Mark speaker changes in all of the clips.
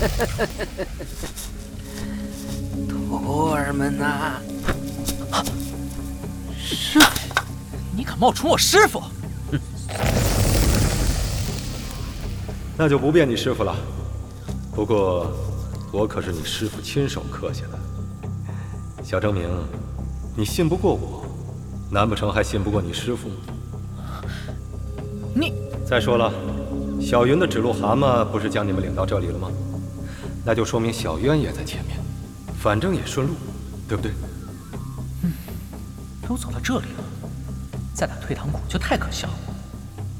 Speaker 1: 徒儿们呐！
Speaker 2: 师傅，你敢冒充我师傅？
Speaker 3: 那就不便你师傅了。不过，我可是你师傅亲手刻下的。小证明，你信不过我，难不成还信不过你师傅吗？
Speaker 2: 你
Speaker 3: 再说了，小云的指路蛤蟆不是将你们领到这里了吗？那就说明小渊也在前面，反正也顺路，对不对？
Speaker 2: 嗯，都走到这里了，再打退堂鼓就太可笑了。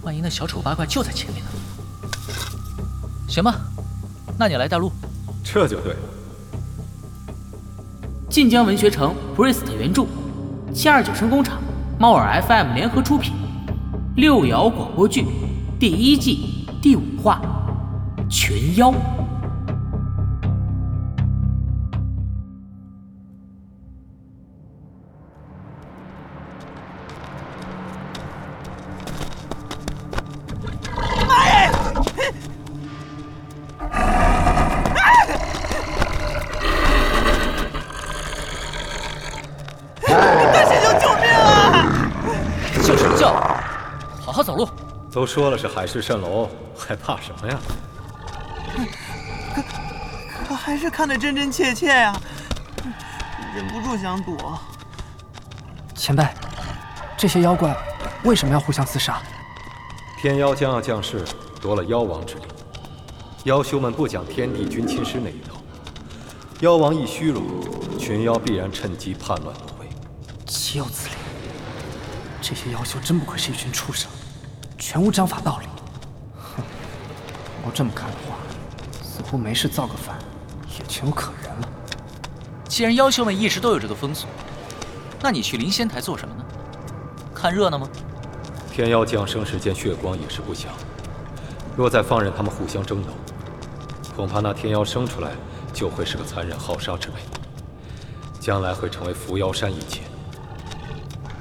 Speaker 2: 万一那小丑八怪就在前面呢？行吧，那你来带路。
Speaker 3: 这就对了。
Speaker 4: 晋江文学城 Priest 原著，七二九声工厂，猫耳 FM 联合出品，六爻广播剧第一季第五话，群妖。
Speaker 3: 都说了是海市蜃楼，还怕什么呀？
Speaker 5: 可可还是看得真真切切呀，忍不住想躲。
Speaker 6: 前辈，这些妖怪为什么要互相厮杀？
Speaker 3: 天妖将要降世，夺了妖王之力。妖修们不讲天地君亲师那一套，妖王一虚荣，群妖必然趁机叛乱夺位。
Speaker 6: 岂有此理！这些妖修真不愧是一群畜生。全无章法道理。哼，要这么看的话，似乎没事造个反也情有可原了。
Speaker 2: 既然妖修们一直都有这个风俗，那你去灵仙台做什么呢？看热闹吗？
Speaker 3: 天妖降生时见血光也是不祥，若再放任他们互相争斗，恐怕那天妖生出来就会是个残忍好杀之辈，将来会成为伏妖山一劫。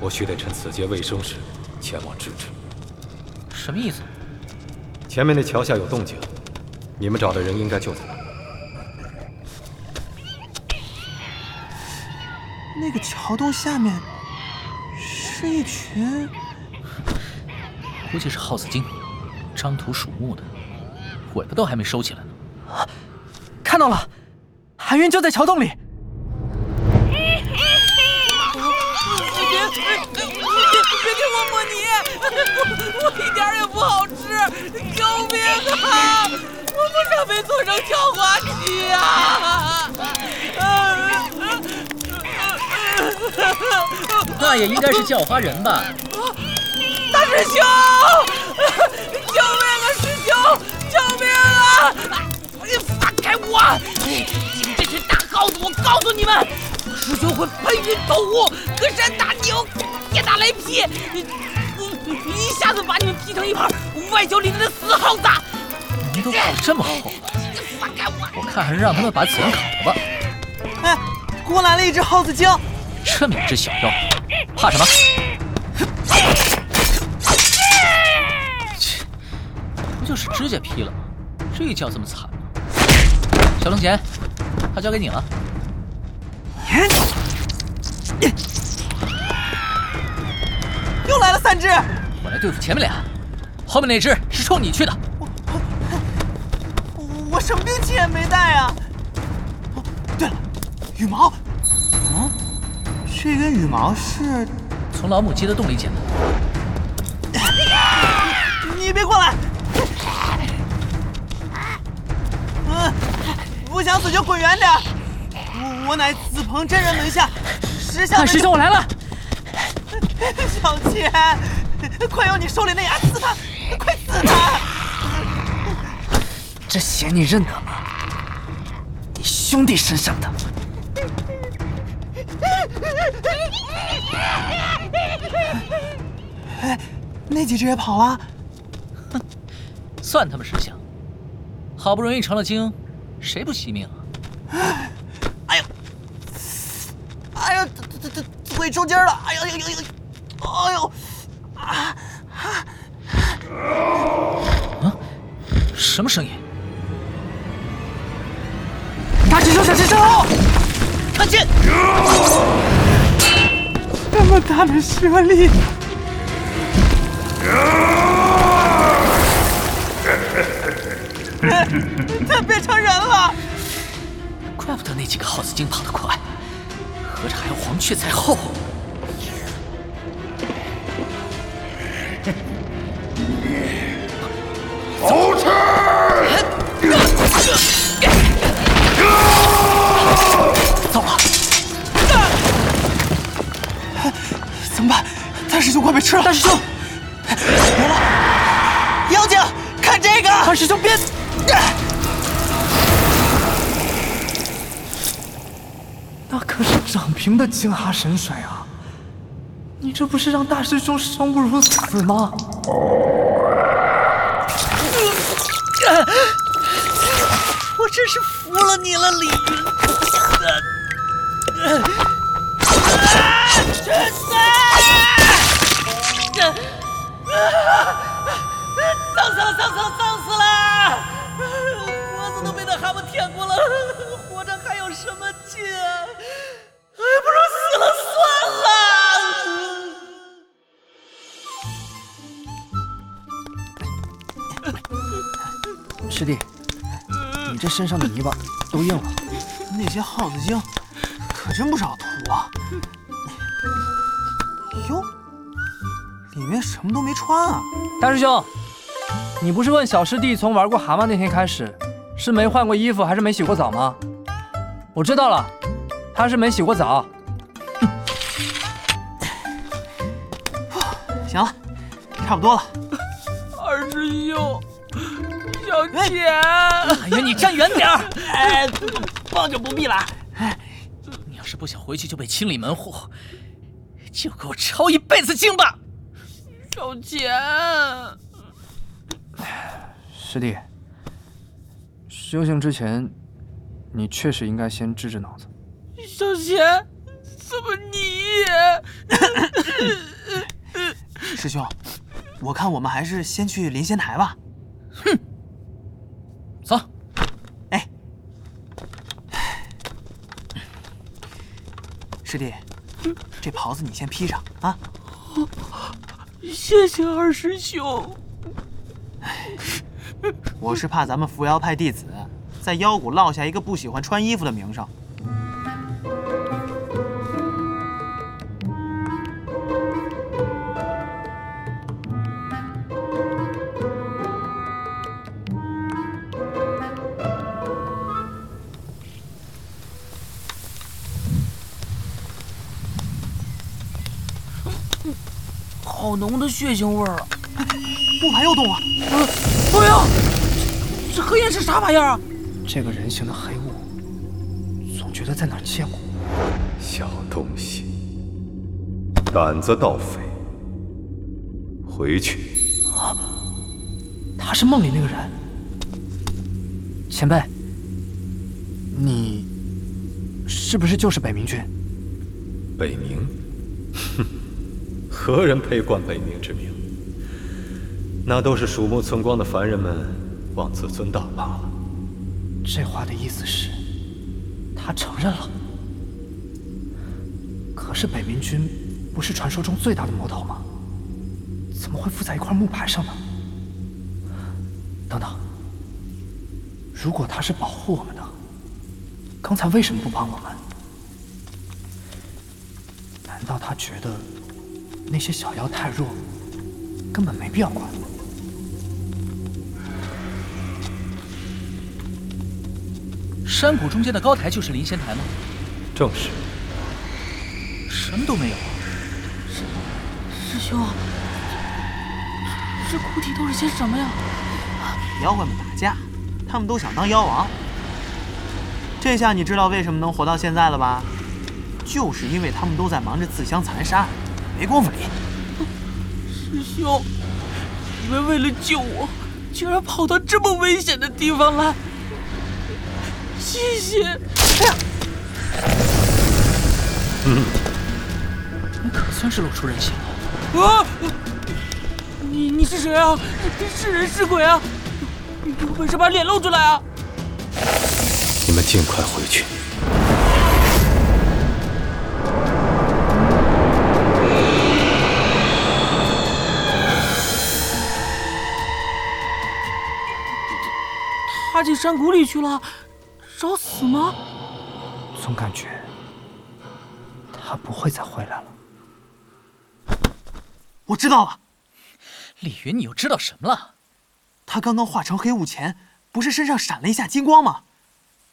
Speaker 3: 我须得趁此劫未生时前往制止。
Speaker 2: 什么意思？
Speaker 3: 前面那桥下有动静，你们找的人应该就在那儿。
Speaker 5: 那个桥洞下面是一群，
Speaker 2: 估计是耗子精，张图鼠目的，尾巴都还没收起来呢。
Speaker 6: 啊看到了，韩云就在桥洞里。
Speaker 7: 我一点也不好吃，救命啊！我不想被做成叫花鸡啊！
Speaker 2: 那也应该是叫花人吧？
Speaker 7: 大师兄，救命啊！师兄，救命啊！你放开我！你们这群大耗子，我告诉你们，师兄会喷云吐雾，隔山打牛，天打雷劈！一下子把你们劈成一盘外焦里嫩的死耗子！
Speaker 2: 你们都跑这么厚了，
Speaker 7: 放开我！
Speaker 2: 我看还是让他们把子文烤了吧。
Speaker 5: 哎，过来了一只耗子精！
Speaker 2: 这么一只小妖，怕什么？切，不就是指甲劈了吗？这叫这么惨吗？小龙钱，他交给你了。
Speaker 5: 又来了三只！
Speaker 2: 我来对付前面俩，后面那只是冲你去的。
Speaker 5: 我我什么兵器也没带啊！哦，对了，羽毛。啊，这根羽毛是
Speaker 2: 从老母鸡的洞里捡的。
Speaker 5: 你别过来！嗯，不想死就滚远点！我我乃紫鹏真人门下石像。
Speaker 6: 大师兄，我来了！
Speaker 5: 小千，快用你手里那牙刺他，快刺他！
Speaker 6: 这血你认得吗？你兄弟身上的。
Speaker 5: 哎，那几只也跑了？
Speaker 2: 哼，算他们识相。好不容易成了精，谁不惜命
Speaker 5: 啊？哎呦，哎呦，这这这腿抽筋了！哎呦呦呦呦！哎呦！啊啊！
Speaker 2: 啊！什么声音？
Speaker 5: 大家小心身后，
Speaker 7: 看近！
Speaker 5: 这么大的蛇力！他变成人了！
Speaker 2: 怪不得那几个耗子精跑得快，合着还有黄雀在后。
Speaker 5: 怎么办？大师兄快被吃了！
Speaker 2: 大师兄，
Speaker 5: 没了！妖精，看这个！
Speaker 6: 大师兄别！那可是掌平的精哈神水啊！你这不是让大师兄生不如死吗？
Speaker 7: 我真是服了你了，李云。真的！脏死了，脏死了，脏死了！脖子都被那蛤蟆舔过了，活着还有什么劲？还不如死了算了。
Speaker 6: 师弟，你这身上的泥巴都硬了。
Speaker 5: 那些耗子精可真不少图啊！里面什么都没穿啊！
Speaker 6: 大师兄，你不是问小师弟从玩过蛤蟆那天开始，是没换过衣服还是没洗过澡吗？我知道了，他是没洗过澡。
Speaker 5: 行了，差不多了。
Speaker 7: 二师兄，小姐，
Speaker 2: 哎呀，你站远点儿！
Speaker 7: 哎，帮就不必了。
Speaker 2: 你要是不想回去就被清理门户，就给我抄一辈子经吧！
Speaker 7: 小钱，
Speaker 6: 师弟，修行之前，你确实应该先治治脑子。
Speaker 7: 小贤，怎么你也？
Speaker 5: 师兄，我看我们还是先去临仙台吧。
Speaker 2: 哼走，
Speaker 5: 哎，师弟，这袍子你先披上啊。
Speaker 7: 谢谢二师兄。
Speaker 5: 我是怕咱们扶摇派弟子在妖谷落下一个不喜欢穿衣服的名声。
Speaker 7: 血腥味儿啊！
Speaker 5: 木牌又动了，
Speaker 7: 哎呀，这黑烟是啥玩意儿啊？
Speaker 6: 这个人形的黑雾，总觉得在哪儿见过。
Speaker 3: 小东西，胆子倒肥。回去。
Speaker 6: 啊他是梦里那个人。前辈，你是不是就是北冥君？
Speaker 3: 北冥，哼，何人配冠北冥之名？那都是鼠目寸光的凡人们妄自尊大罢了。
Speaker 6: 这话的意思是，他承认了。可是北冥君不是传说中最大的魔头吗？怎么会附在一块木牌上呢？等等，如果他是保护我们的，刚才为什么不帮我们？难道他觉得那些小妖太弱，根本没必要管？
Speaker 2: 山谷中间的高台就是灵仙台吗？
Speaker 3: 正是。
Speaker 2: 什么都没有。
Speaker 7: 师兄，这窟体都是些什么呀？
Speaker 5: 妖怪们打架，他们都想当妖王。这下你知道为什么能活到现在了吧？就是因为他们都在忙着自相残杀，没工夫理。
Speaker 7: 师兄，你们为了救我，竟然跑到这么危险的地方来，谢谢。哎呀，
Speaker 3: 嗯，
Speaker 2: 你可算是露出人性了。
Speaker 7: 啊！你你是谁啊？是人是鬼啊？有本事把脸露出来啊！
Speaker 3: 你们尽快回去。
Speaker 7: 他进山谷里去了，找死吗？
Speaker 6: 总感觉他不会再回来了。
Speaker 5: 我知道了，
Speaker 2: 李云，你又知道什么了？
Speaker 5: 他刚刚化成黑雾前，不是身上闪了一下金光吗？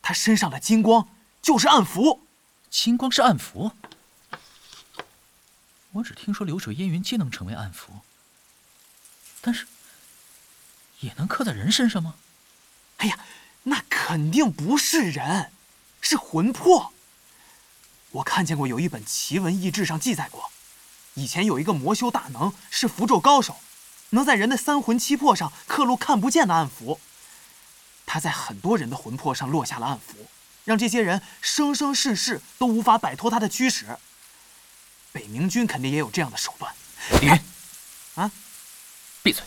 Speaker 5: 他身上的金光就是暗符。
Speaker 2: 金光是暗符？我只听说流水烟云皆能成为暗符，但是也能刻在人身上吗？
Speaker 5: 哎呀，那肯定不是人，是魂魄。我看见过有一本奇闻异志上记载过，以前有一个魔修大能，是符咒高手，能在人的三魂七魄上刻录看不见的暗符。他在很多人的魂魄上落下了暗符，让这些人生生世世都无法摆脱他的驱使。北冥君肯定也有这样的手段。
Speaker 2: 李云，
Speaker 5: 啊，
Speaker 2: 闭嘴，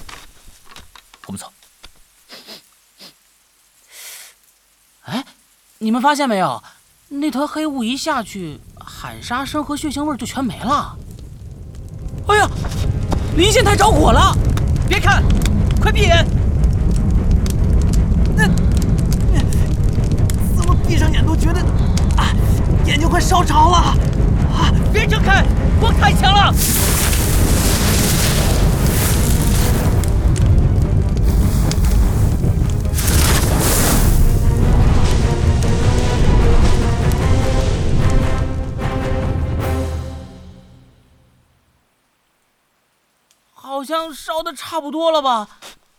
Speaker 2: 我们走。
Speaker 7: 哎，你们发现没有？那团黑雾一下去，喊杀声和血腥味就全没了。哎呀，离线台着火了！
Speaker 2: 别看，快闭眼！
Speaker 5: 那怎么闭上眼都觉得啊，眼睛快烧着了啊！
Speaker 2: 别睁开，光太强了。
Speaker 7: 好像烧的差不多了吧？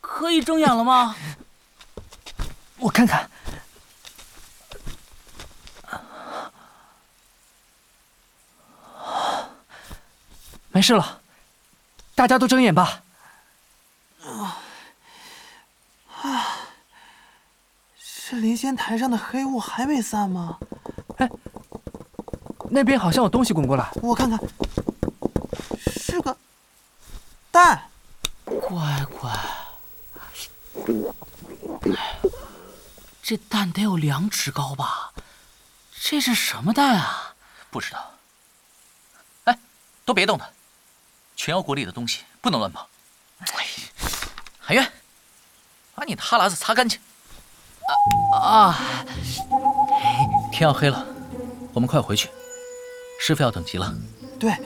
Speaker 7: 可以睁眼了吗？
Speaker 6: 我看看，没事了，大家都睁眼吧。
Speaker 5: 啊是灵仙台上的黑雾还没散吗？
Speaker 6: 哎那边好像有东西滚过来，
Speaker 5: 我看看，蛋。
Speaker 7: 乖乖，这蛋得有两尺高吧？这是什么蛋啊？
Speaker 2: 不知道。哎，都别动它，全妖国里的东西不能乱碰。哎，韩渊，把你的哈喇子擦干净。
Speaker 7: 啊，
Speaker 2: 天要黑了，我们快回去。师傅要等急了。
Speaker 5: 对，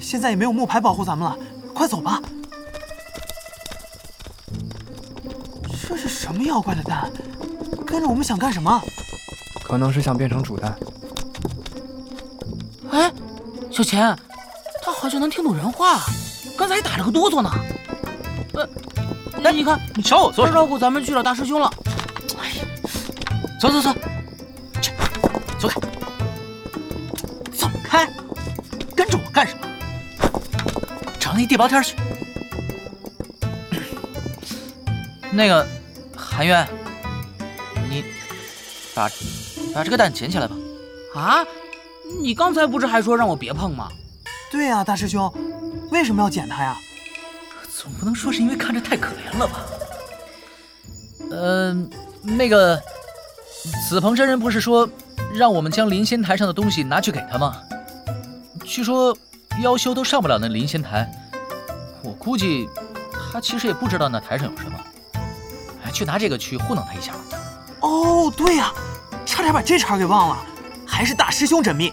Speaker 5: 现在也没有木牌保护咱们了，快走吧。这是什么妖怪的蛋？跟着我们想干什么？
Speaker 6: 可能是想变成主蛋。
Speaker 7: 哎，小钱，他好像能听懂人话，刚才还打了个哆嗦呢。呃，那你看，
Speaker 2: 你瞧我做什么？
Speaker 7: 他绕过咱们去找大师兄了。哎呀，走走走，
Speaker 2: 去，走开。那地包天去。那个，韩渊，你把把这个蛋捡起来吧。
Speaker 7: 啊，你刚才不是还说让我别碰吗？
Speaker 5: 对呀、大师兄，为什么要捡它呀？
Speaker 2: 总不能说是因为看着太可怜了吧？嗯、那个紫鹏真人不是说让我们将灵仙台上的东西拿去给他吗？据说妖修都上不了那灵仙台，我估计他其实也不知道那台上有什么。哎，就拿这个去糊弄他一下。
Speaker 5: 哦，对呀、差点把这茬给忘了，还是大师兄缜密。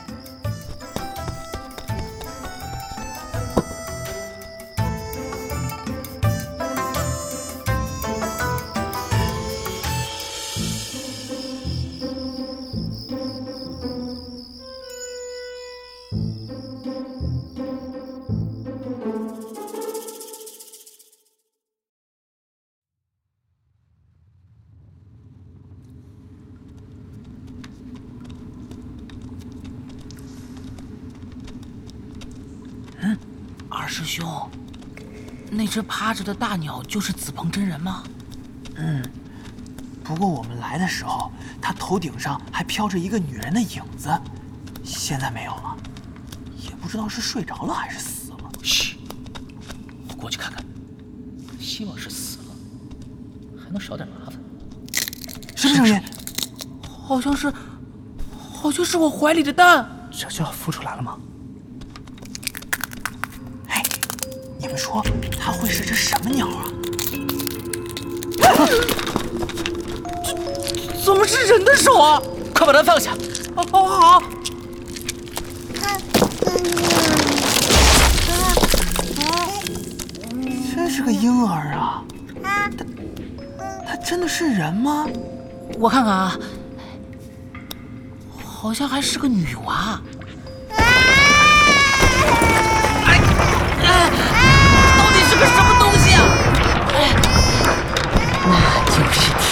Speaker 7: 只趴着的大鸟就是紫鹏真人吗？
Speaker 5: 嗯不过我们来的时候，他头顶上还飘着一个女人的影子，现在没有了，也不知道是睡着了还是死了。
Speaker 2: 嘘，我过去看看。希望是死了，还能少点麻烦。
Speaker 5: 什么声音？
Speaker 7: 好像是好像是我怀里的蛋。
Speaker 6: 这就要孵出来了吗？
Speaker 5: 哎，你们说它会是只什么鸟啊？
Speaker 7: 怎么是人的手啊？
Speaker 2: 快把它放下！
Speaker 7: 哦哦好。
Speaker 5: 真是个婴儿啊！他他真的是人吗？
Speaker 7: 我看看啊，好像还是个女娃。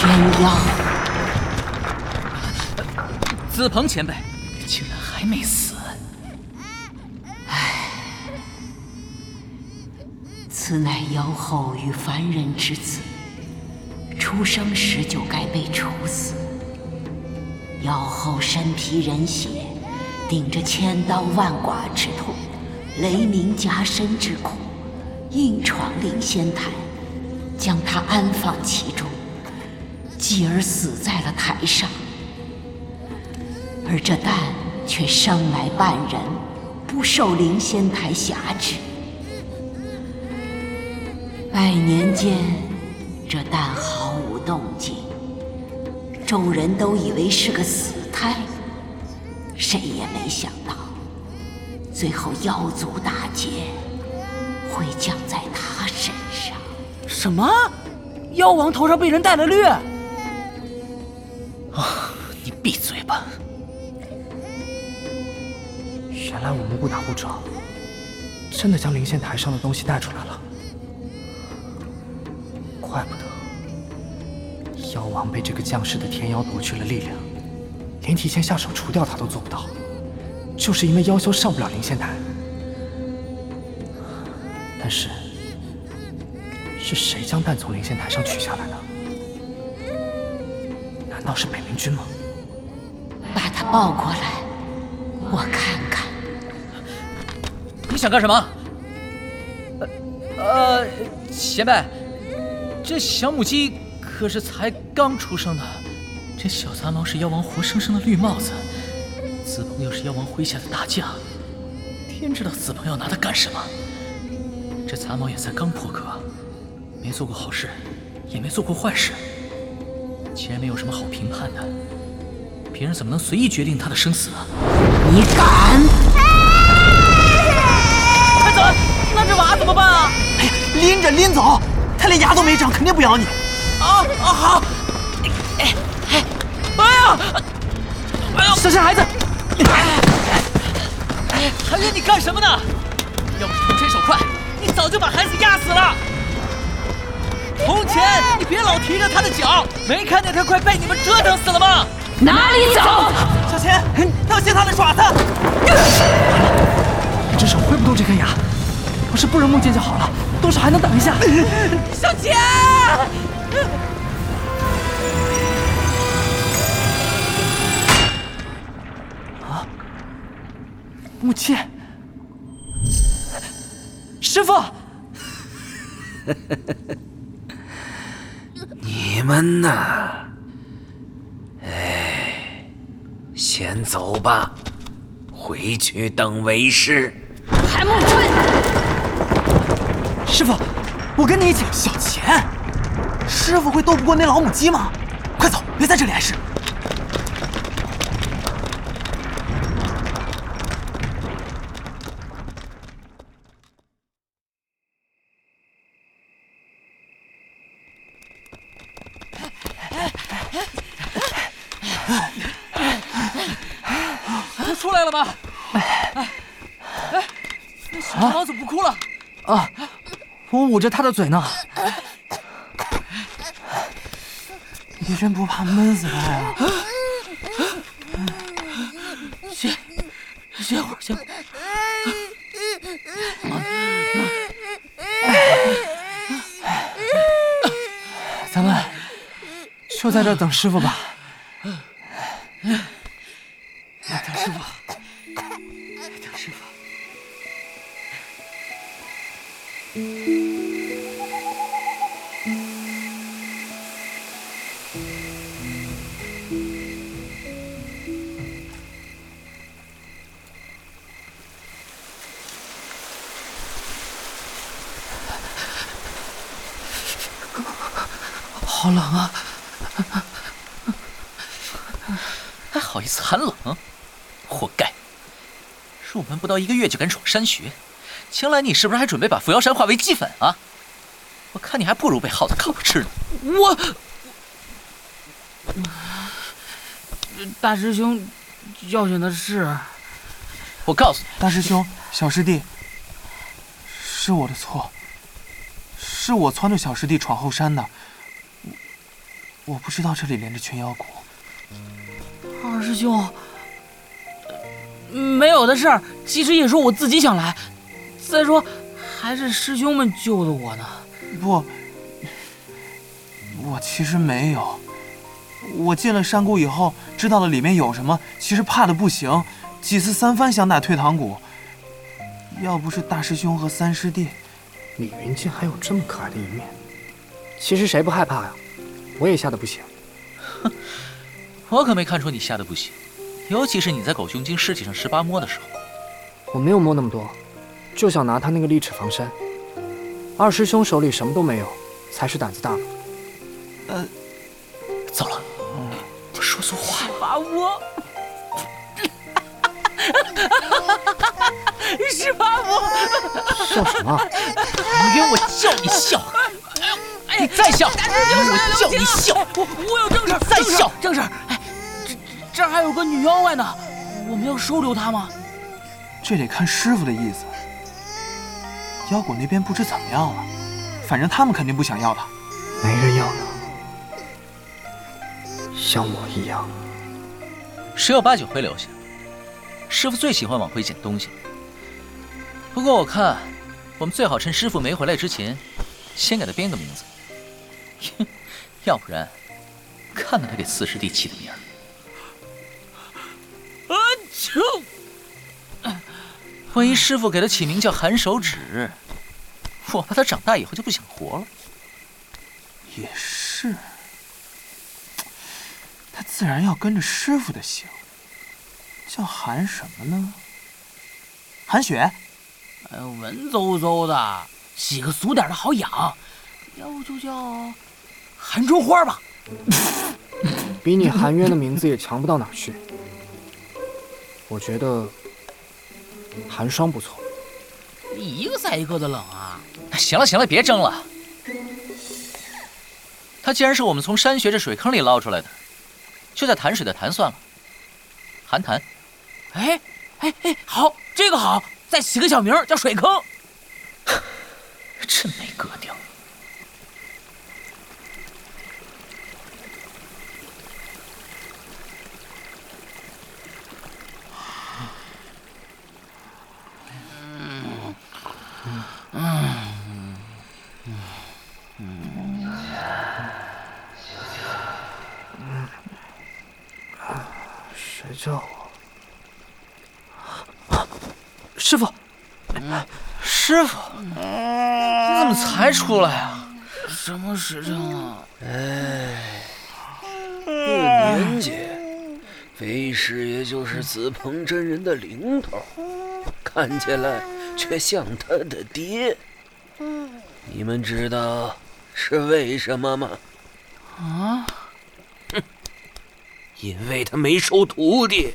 Speaker 1: 天妖。
Speaker 2: 子鹏前辈竟然还没死！
Speaker 1: 唉此乃妖后与凡人之子，出生时就该被处死。妖后身披人血，顶着千刀万剐之痛，雷鸣夹身之苦，硬闯灵仙台，将他安放其中，继而死在了台上。而这蛋却生来半人，不受灵仙台辖制。百年间，这蛋毫无动静，众人都以为是个死胎，谁也没想到，最后妖族大劫会降在他身上。
Speaker 7: 什么？妖王头上被人戴了绿？
Speaker 2: 啊你闭嘴吧！
Speaker 6: 原来我们误打误撞，真的将灵仙台上的东西带出来了。怪不得妖王被这个降世的天妖夺去了力量，连提前下手除掉他都做不到，就是因为妖修上不了灵仙台。但是，是谁将蛋从灵仙台上取下来的？难道是北冥君吗？
Speaker 1: 把他抱过来，我看看。
Speaker 2: 你想干什么？呃，呃，前辈。这小母鸡可是才刚出生的，这小杂毛是妖王活生生的绿帽子，子鹏又是妖王麾下的大将，天知道子鹏要拿它干什么。这杂毛也才刚破壳，没做过好事，也没做过坏事，既然没有什么好评判的，别人怎么能随意决定他的生死呢？
Speaker 1: 你敢！
Speaker 7: 快走！那这娃怎么办啊？
Speaker 5: 哎呀，拎着拎走。他连牙都没长，肯定不咬你。
Speaker 7: 啊啊好！哎哎哎呀！
Speaker 2: 哎呀！小心孩子！还约你干什么呢？要不是铜钱手快，你早就把孩子压死了。铜钱，你别老提着他的脚，没看见他快被你们折腾死了吗？
Speaker 1: 哪里走？
Speaker 5: 小钱，当心他的爪子！
Speaker 6: 一只手挥不动这颗牙，要是不扔木剑就好了。多少还能挡一下？
Speaker 7: 小钱！
Speaker 6: 啊！木剑！师傅！
Speaker 8: 你们呐？哎，先走吧，回去等为师。
Speaker 1: 韩木春。
Speaker 6: 师傅，我跟你一起。
Speaker 5: 小钱，师傅会斗不过那老母鸡吗？快走，别在这里碍事。
Speaker 2: 他出来了吧？哎，哎，那小毛怎么不哭了？
Speaker 6: 啊！我捂着他的嘴呢。
Speaker 5: 你真不怕闷死他呀？
Speaker 7: 歇，歇会儿，歇会儿。
Speaker 6: 咱们就在这等师傅吧。
Speaker 7: 等师傅。
Speaker 2: 不到一个月就敢闯山穴，将来你是不是还准备把扶摇山化为齑粉啊？我看你还不如被耗子烤着吃呢。
Speaker 7: 我，大师兄教训的是，
Speaker 2: 我告诉你，
Speaker 5: 大师兄、小师弟，是我的错，是我撺掇小师弟闯后山的。我不知道这里连着群妖谷。
Speaker 7: 二师兄，没有的事儿。其实也是我自己想来。再说，还是师兄们救的我呢。
Speaker 5: 不，我其实没有。我进了山谷以后，知道了里面有什么，其实怕的不行，几次三番想打退堂鼓。要不是大师兄和三师弟，
Speaker 6: 李云剑还有这么可爱的一面。其实谁不害怕呀？我也吓得不行。
Speaker 2: 哼，我可没看出你吓得不行，尤其是你在狗熊精尸体上十八摸的时候。
Speaker 6: 我没有摸那么多，就想拿他那个利齿防身。二师兄手里什么都没有，才是胆子大。
Speaker 5: 呃，
Speaker 2: 糟了，我说错话了。
Speaker 7: 十八摸，十八摸，
Speaker 6: 笑什么？
Speaker 2: 你冤我叫你笑，你再笑，我叫你笑。
Speaker 7: 我我有正事，
Speaker 2: 再笑
Speaker 7: 正事。哎，这这儿还有个女妖怪呢，我们要收留她吗？
Speaker 5: 这得看师傅的意思。妖果那边不知怎么样了，反正他们肯定不想要她。
Speaker 6: 没人要他，像我一样。
Speaker 2: 十有八九会留下。师傅最喜欢往回捡东西了。不过我看，我们最好趁师傅没回来之前，先给他编个名字。要不然，看看他给四师弟起的名儿。万一师傅给他起名叫寒手指，我怕他长大以后就不想活了。
Speaker 5: 也是，他自然要跟着师傅的姓。叫韩什么呢？韩雪。
Speaker 7: 哎，文绉绉的，起个俗点的好养。要不就叫韩春花吧。
Speaker 6: 比你韩渊的名字也强不到哪去。我觉得寒霜不错。
Speaker 7: 一个赛一个的冷啊！
Speaker 2: 行了行了，别争了。它既然是我们从山穴这水坑里捞出来的，就在潭水的潭算了。寒潭。
Speaker 7: 哎哎哎，好，这个好，再起个小名叫水坑。
Speaker 2: 真没格调。
Speaker 6: 叫我？师傅，
Speaker 2: 师傅，你怎么才出来啊？
Speaker 7: 什么时辰了？
Speaker 8: 哎，这年纪，为师也就是紫鹏真人的零头，看起来却像他的爹。你们知道是为什么吗？
Speaker 7: 啊？
Speaker 8: 哼，因为他没收徒弟。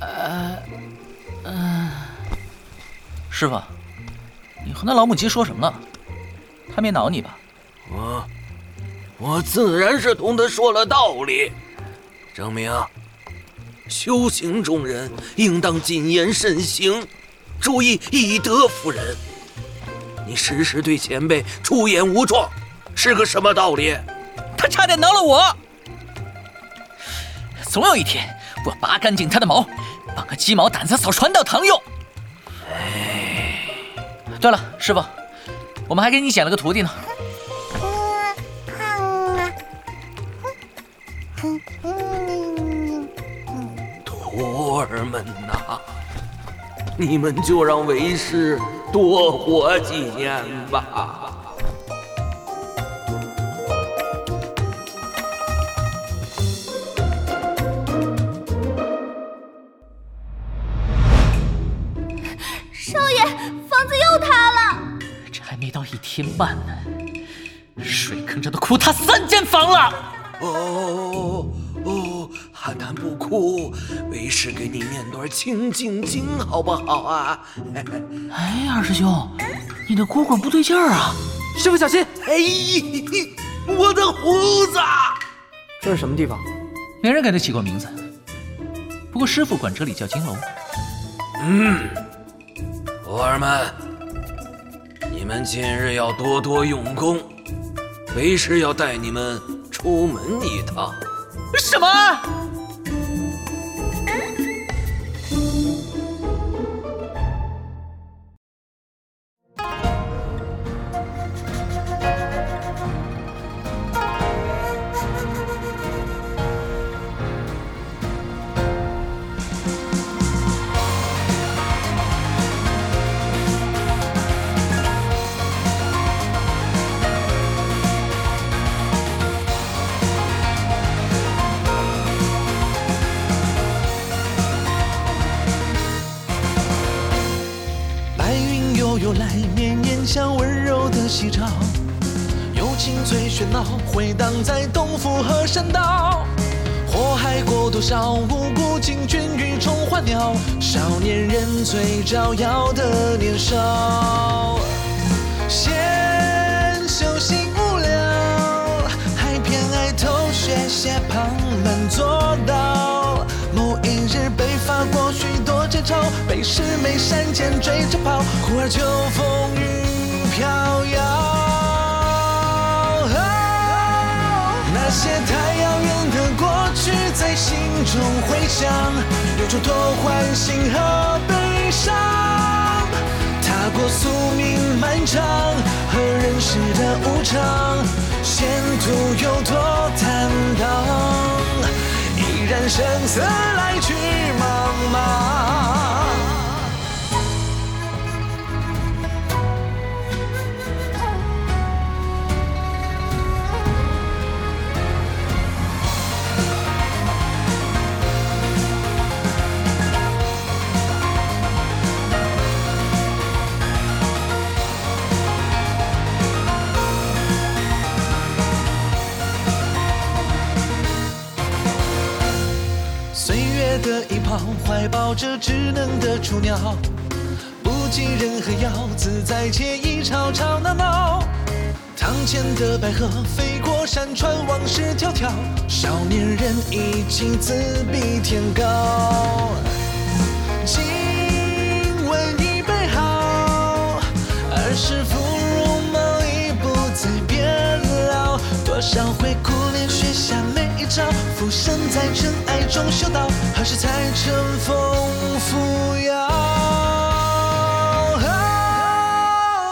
Speaker 7: 呃，嗯，
Speaker 2: 师傅，你和那老母鸡说什么了？他没挠你吧？
Speaker 8: 我，我自然是同他说了道理，证明修行中人应当谨言慎行，注意以德服人。你时时对前辈出言无状，是个什么道理？
Speaker 2: 他差点挠了我，总有一天我拔干净他的毛，绑个鸡毛掸子扫传道堂用。
Speaker 8: 哎，
Speaker 2: 对了，师傅，我们还给你捡了个徒弟呢。
Speaker 8: 徒儿们呐，你们就让为师多活几年吧。清静经好不好啊？
Speaker 4: 哎，二师兄，你的蝈蝈不对劲儿啊！
Speaker 6: 师傅小心！
Speaker 8: 哎，我的胡子！
Speaker 6: 这是什么地方？
Speaker 2: 没人给他起过名字，不过师傅管这里叫金楼。
Speaker 8: 嗯，徒儿们，你们今日要多多用功，为师要带你们出门一趟。
Speaker 2: 什么？
Speaker 9: 最喧闹，回荡在东府和山道。祸害过多少无辜惊君与宠花鸟，少年人最招摇的年少。闲修行无聊，还偏爱偷学些旁门左道。某一日被罚过许多节操，被师妹山间追着跑，忽而秋风雨飘摇。那些太遥远的过去在心中回响，有种多欢欣和悲伤。踏过宿命漫长和人世的无常，前途有多坦荡？依然生死来去茫茫。的一旁，怀抱着稚嫩的雏鸟，不计人和妖，自在惬意，吵吵闹闹。堂前的白鹤飞过山川，往事迢迢，少年人意气自比天高。今晚已备好，儿时芙蓉梦已不再变老，多少回苦练学下每一招，浮生在尘埃中修道，才乘风扶摇？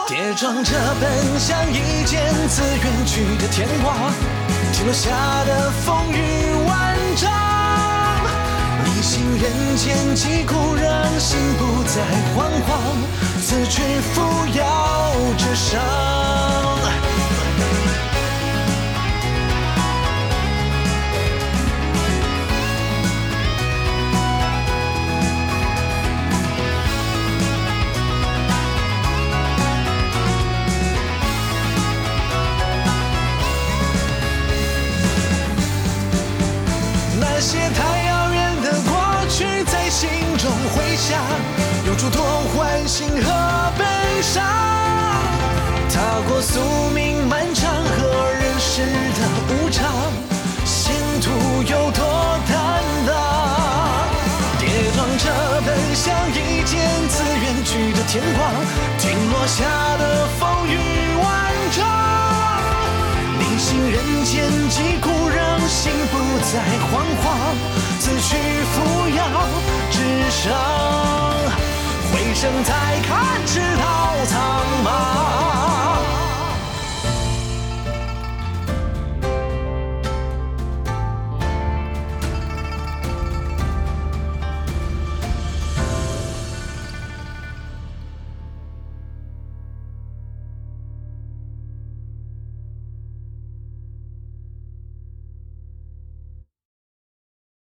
Speaker 9: 跌撞着奔向一剑自远去的天光，击落下的风雨万丈。逆行人间疾苦，让心不再惶惶，此去扶摇直上。回响，有诸多欢欣和悲伤。踏过宿命漫长和人世的无常，前途有多坦荡？跌撞着奔向一剑自远去的天光，听落下的风雨万丈。逆行人间疾苦，让心不再惶惶，自去扶摇直上，回声再看，直到苍茫。